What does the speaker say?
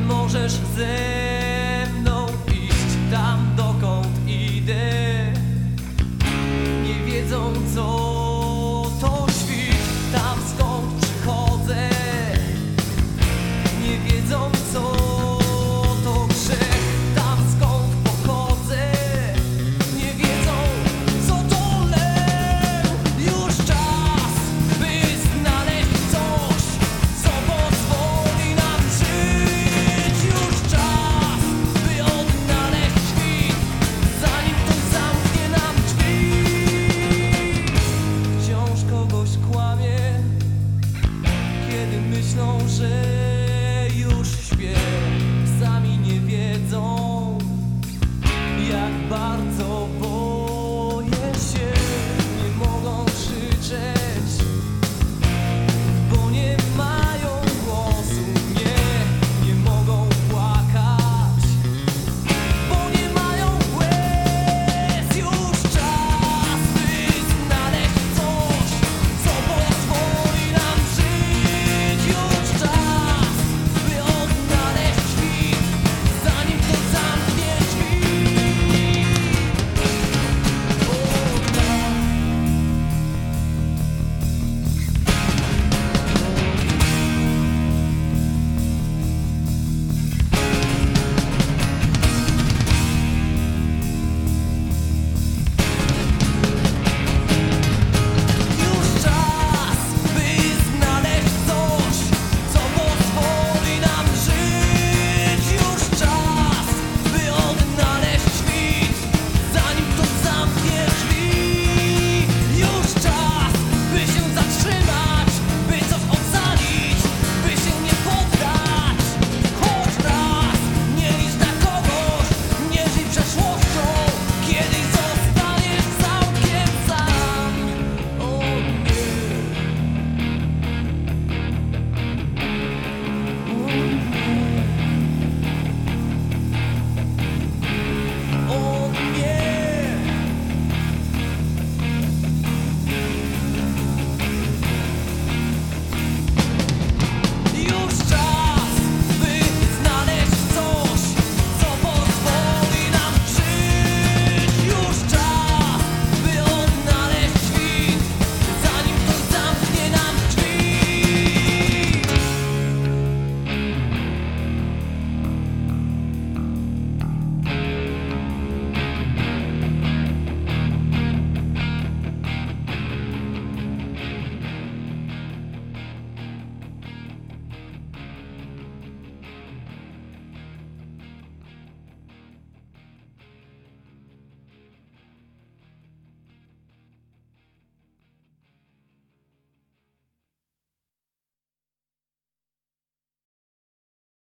Możesz ze mną iść. Tam,